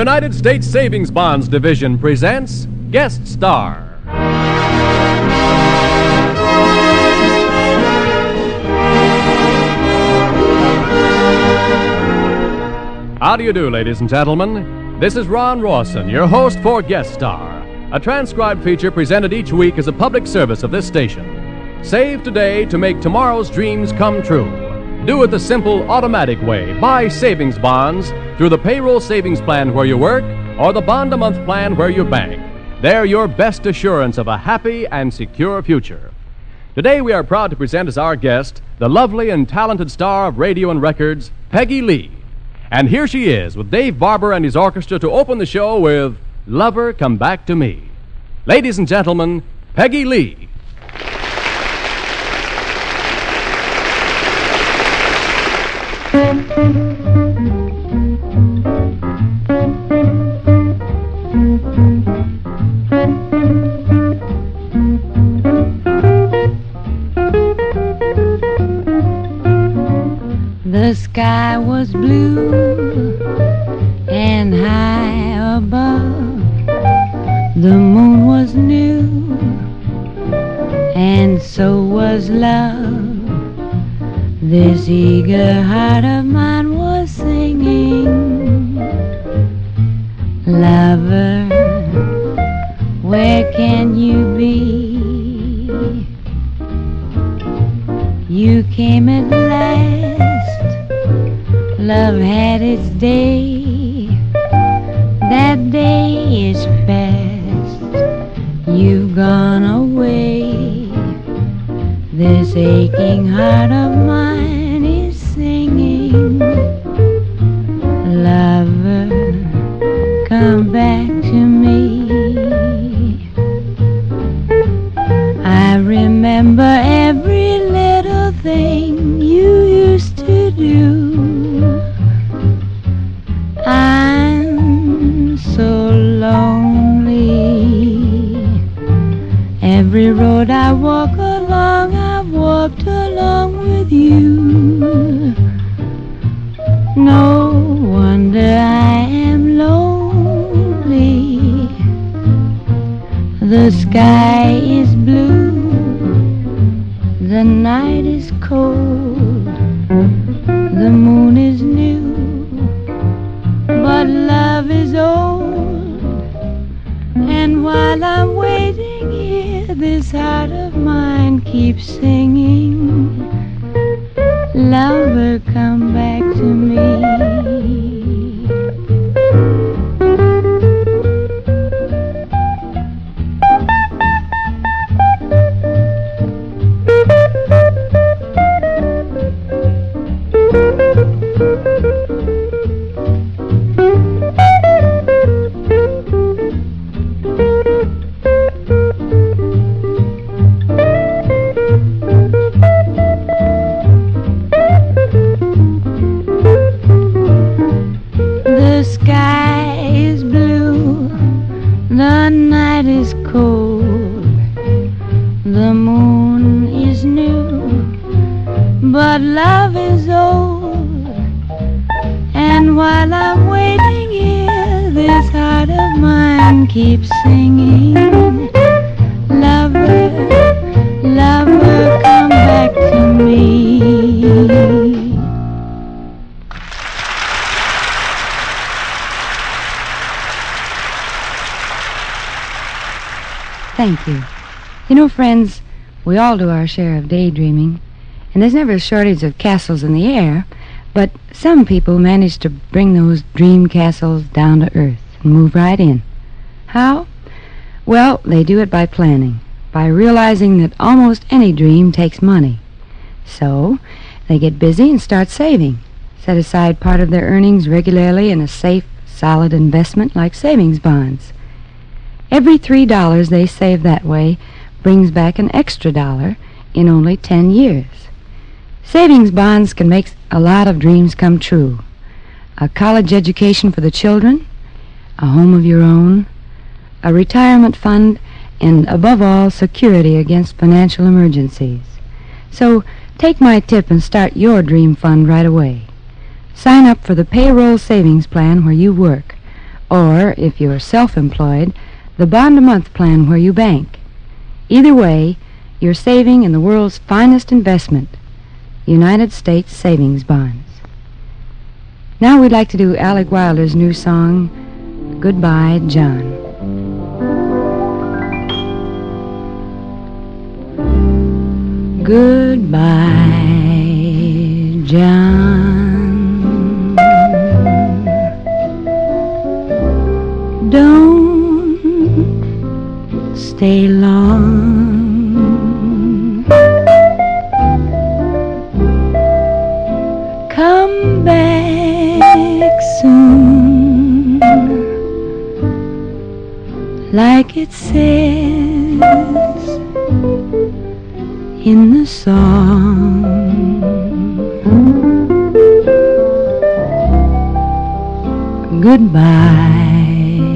United States Savings Bonds Division presents Guest Star. How do you do, ladies and gentlemen? This is Ron Rawson, your host for Guest Star, a transcribed feature presented each week as a public service of this station. Save today to make tomorrow's dreams come true. Do it the simple, automatic way. Buy savings bonds through the payroll savings plan where you work or the bond a month plan where you bank. They're your best assurance of a happy and secure future. Today we are proud to present as our guest the lovely and talented star of radio and records, Peggy Lee. And here she is with Dave Barbour and his orchestra to open the show with Lover Come Back to Me. Ladies and gentlemen, Peggy Lee. The sky was blue and high above. The moon was new and so was love. This eager heart of mine was singing. Lover, where can you be? You came at last. Love had its day. That day is past. You've gone away. This aching heart of mine is singing. Lover, come back to me. I remember The sky is blue, the night is cold, the moon is new, but love is old. And while I'm waiting here, this heart of mine keeps singing. Lover, come back Thank you. You know, friends, we all do our share of daydreaming, and there's never a shortage of castles in the air, but some people manage to bring those dream castles down to earth and move right in. How? Well, they do it by planning, by realizing that almost any dream takes money. So, they get busy and start saving, set aside part of their earnings regularly in a safe, solid investment like savings bonds. Every three dollars they save that way brings back an extra dollar in only ten years. Savings bonds can make a lot of dreams come true. A college education for the children, a home of your own, a retirement fund, and above all, security against financial emergencies. So take my tip and start your dream fund right away. Sign up for the payroll savings plan where you work or, if you're self employed, the bond a month plan where you bank. Either way, you're saving in the world's finest investment, United States savings bonds. Now we'd like to do Alec Wilder's new song, Goodbye, John. Goodbye, John. Don't like it says in the song. Goodbye,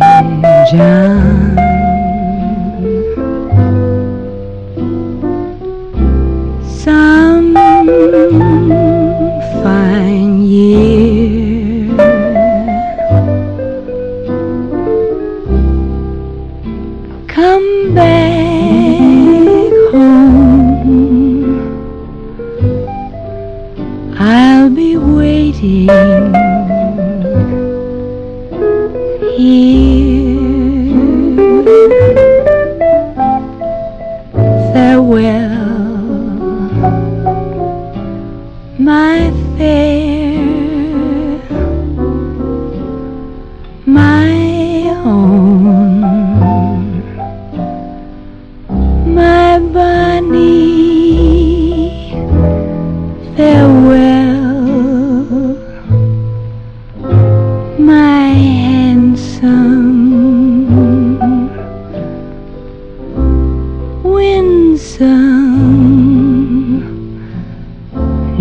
John.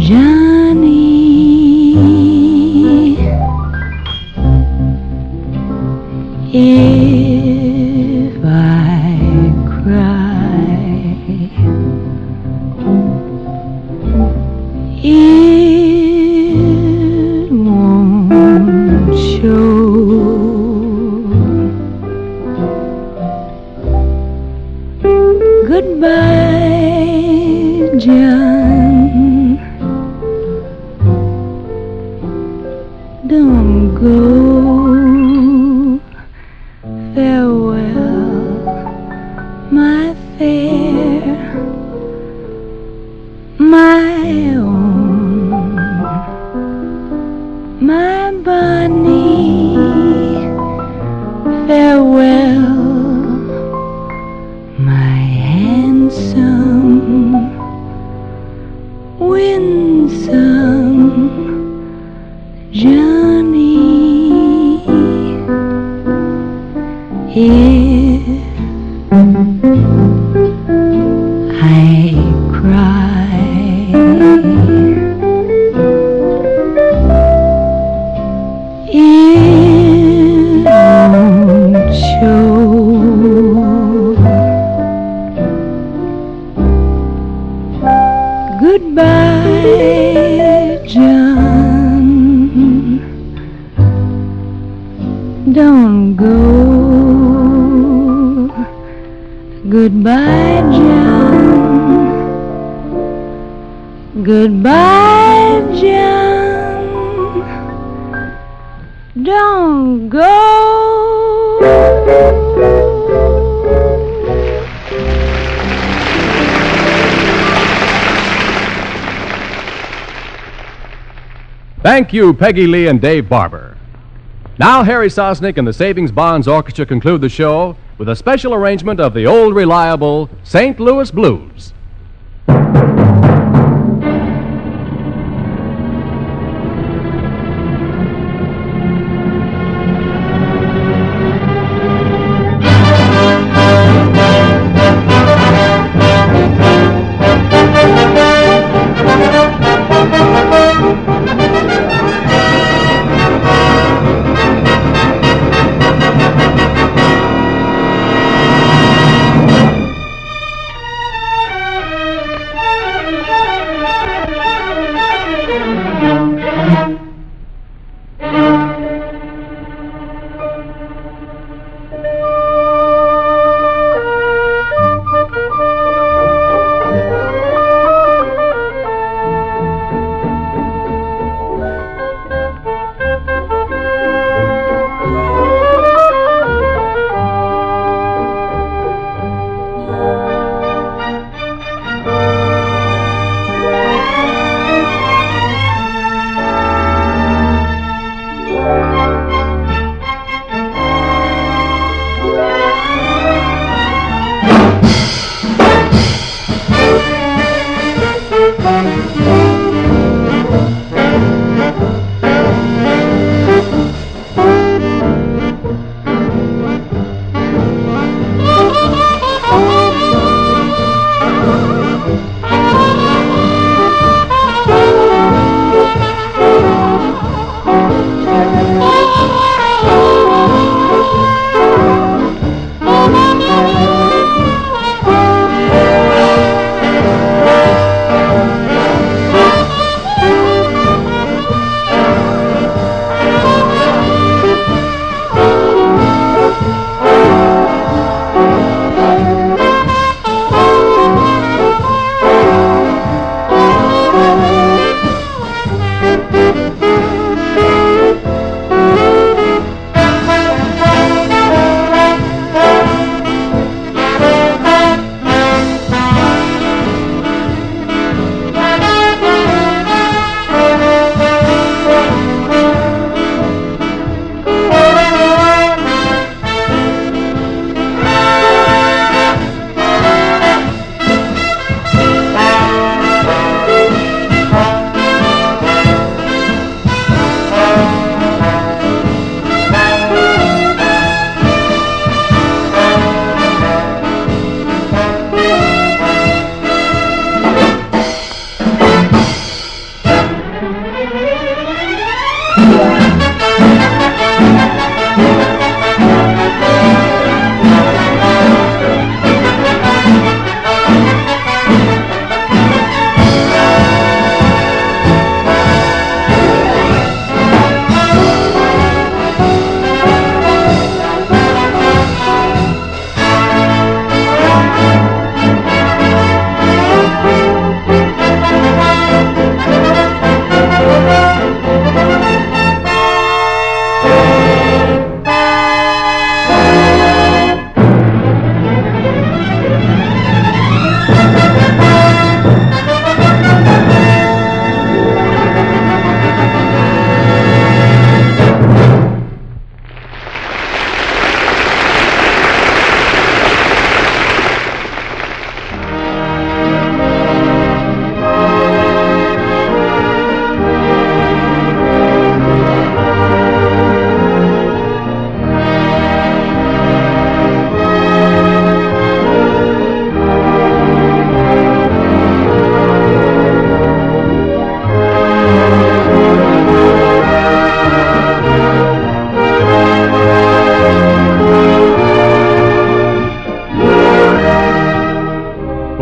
Johnny. If I cry. It won't show. Goodbye, John. Go. Don't go. Thank you, Peggy Lee and Dave Barbour. Now, Harry Sosnik and the Savings Bonds Orchestra conclude the show with a special arrangement of the old reliable St. Louis Blues.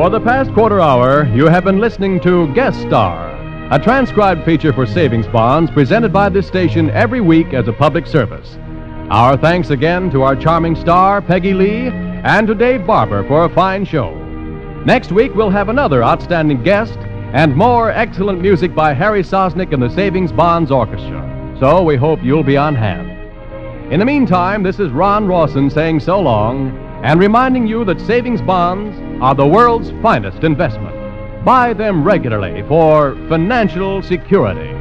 For the past quarter hour, you have been listening to Guest Star, a transcribed feature for savings bonds presented by this station every week as a public service. Our thanks again to our charming star, Peggy Lee, and to Dave Barbour for a fine show. Next week, we'll have another outstanding guest and more excellent music by Harry Sosnik and the Savings Bonds Orchestra. So we hope you'll be on hand. In the meantime, this is Ron Rawson saying so long and reminding you that savings bonds are the world's finest investment. Buy them regularly for financial security.